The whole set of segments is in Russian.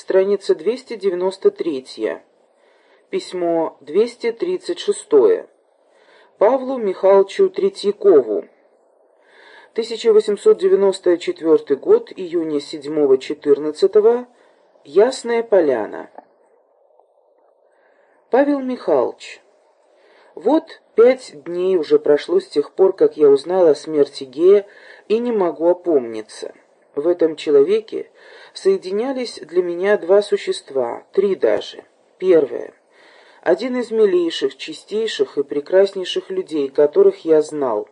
страница 293, письмо 236, Павлу Михайловичу Третьякову, 1894 год, июня 7-14, Ясная Поляна. Павел Михайлович, вот пять дней уже прошло с тех пор, как я узнал о смерти Гея и не могу опомниться. В этом человеке соединялись для меня два существа, три даже. Первое. Один из милейших, чистейших и прекраснейших людей, которых я знал.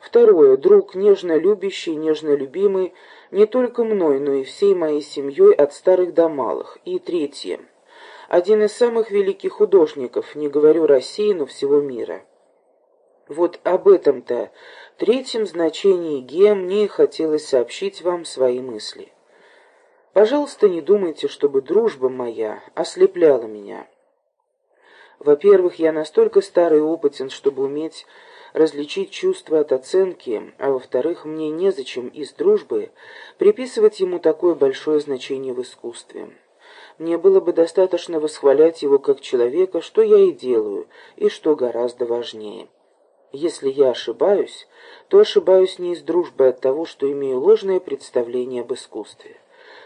Второе. Друг, нежно любящий, нежно любимый, не только мной, но и всей моей семьей от старых до малых. И третье один из самых великих художников, не говорю России, но всего мира. Вот об этом-то, третьем значении Ге, мне хотелось сообщить вам свои мысли. Пожалуйста, не думайте, чтобы дружба моя ослепляла меня. Во-первых, я настолько старый и опытен, чтобы уметь различить чувства от оценки, а во-вторых, мне незачем из дружбы приписывать ему такое большое значение в искусстве. Мне было бы достаточно восхвалять его как человека, что я и делаю, и что гораздо важнее. Если я ошибаюсь, то ошибаюсь не из дружбы от того, что имею ложное представление об искусстве.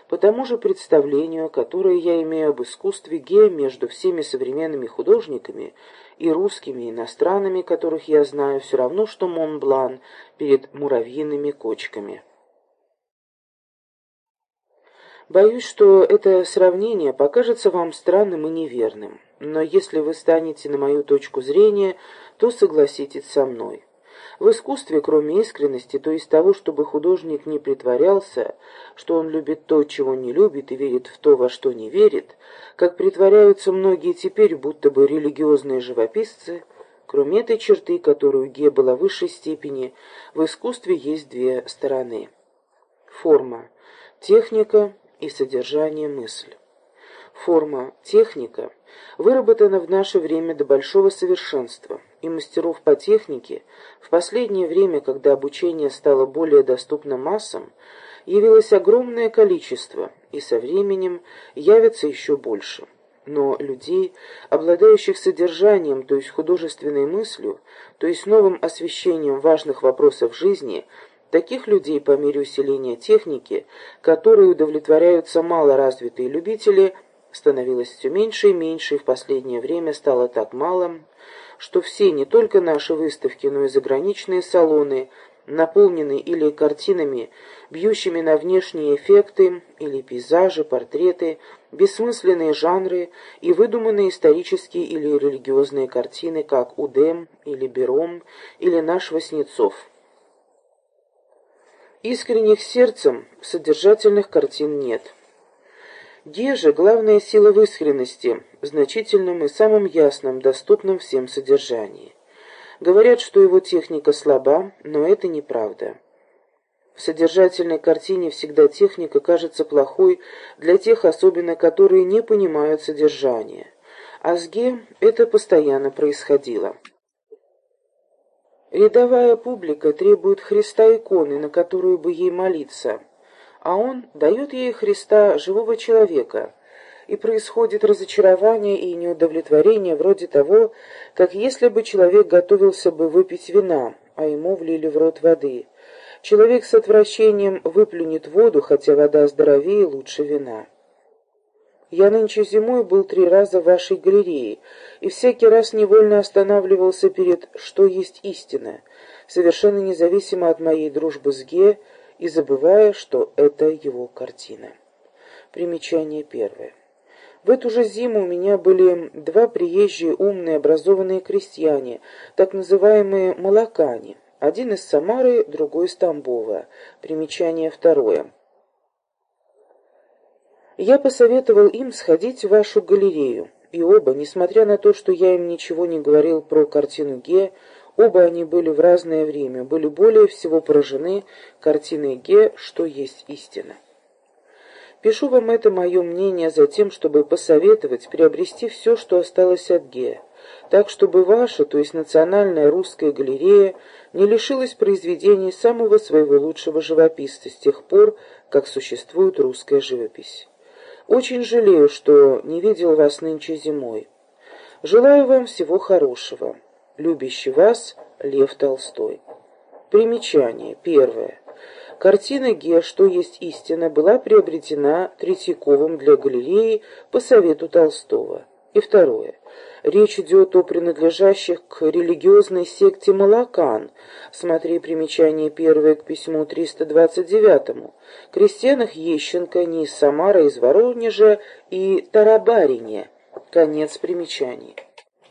По тому же представлению, которое я имею об искусстве Гея между всеми современными художниками и русскими, иностранными, которых я знаю, все равно, что Монблан перед муравьиными кочками. Боюсь, что это сравнение покажется вам странным и неверным, но если вы станете на мою точку зрения, то согласитесь со мной. В искусстве, кроме искренности, то есть того, чтобы художник не притворялся, что он любит то, чего не любит, и верит в то, во что не верит, как притворяются многие теперь, будто бы религиозные живописцы, кроме этой черты, которую Ге была в высшей степени, в искусстве есть две стороны. Форма. Техника и содержание мысли. Форма, техника выработана в наше время до большого совершенства, и мастеров по технике в последнее время, когда обучение стало более доступно массам, явилось огромное количество, и со временем явится еще больше. Но людей, обладающих содержанием, то есть художественной мыслью, то есть новым освещением важных вопросов жизни – Таких людей по мере усиления техники, которые удовлетворяются малоразвитые любители, становилось все меньше и меньше, и в последнее время стало так мало, что все, не только наши выставки, но и заграничные салоны, наполнены или картинами, бьющими на внешние эффекты, или пейзажи, портреты, бессмысленные жанры и выдуманные исторические или религиозные картины, как Удем или Бером или наш Васнецов. Искренних сердцем содержательных картин нет. Где же главная сила в искренности, в значительном и самом ясном, доступном всем содержании? Говорят, что его техника слаба, но это неправда. В содержательной картине всегда техника кажется плохой для тех особенно, которые не понимают содержания. А с Ге это постоянно происходило. Рядовая публика требует Христа иконы, на которую бы ей молиться, а он дает ей Христа живого человека, и происходит разочарование и неудовлетворение вроде того, как если бы человек готовился бы выпить вина, а ему влили в рот воды. Человек с отвращением выплюнет воду, хотя вода здоровее и лучше вина. Я нынче зимой был три раза в вашей галерее, и всякий раз невольно останавливался перед «что есть истина», совершенно независимо от моей дружбы с Ге и забывая, что это его картина. Примечание первое. В эту же зиму у меня были два приезжие умные образованные крестьяне, так называемые молокане. Один из Самары, другой из Тамбова. Примечание второе. Я посоветовал им сходить в вашу галерею, и оба, несмотря на то, что я им ничего не говорил про картину Ге, оба они были в разное время, были более всего поражены картиной Ге, что есть истина. Пишу вам это мое мнение за тем, чтобы посоветовать приобрести все, что осталось от Ге, так чтобы ваша, то есть национальная русская галерея, не лишилась произведений самого своего лучшего живописца с тех пор, как существует русская живопись. Очень жалею, что не видел вас нынче зимой. Желаю вам всего хорошего. Любящий вас Лев Толстой. Примечание. Первое. Картина Ге «Что есть истина» была приобретена Третьяковым для галереи по совету Толстого. И второе. Речь идет о принадлежащих к религиозной секте Малакан. Смотри примечание первое к письму 329. Крестьянах Ещенко, не Самара, из Воронежа и Тарабарине. Конец примечаний.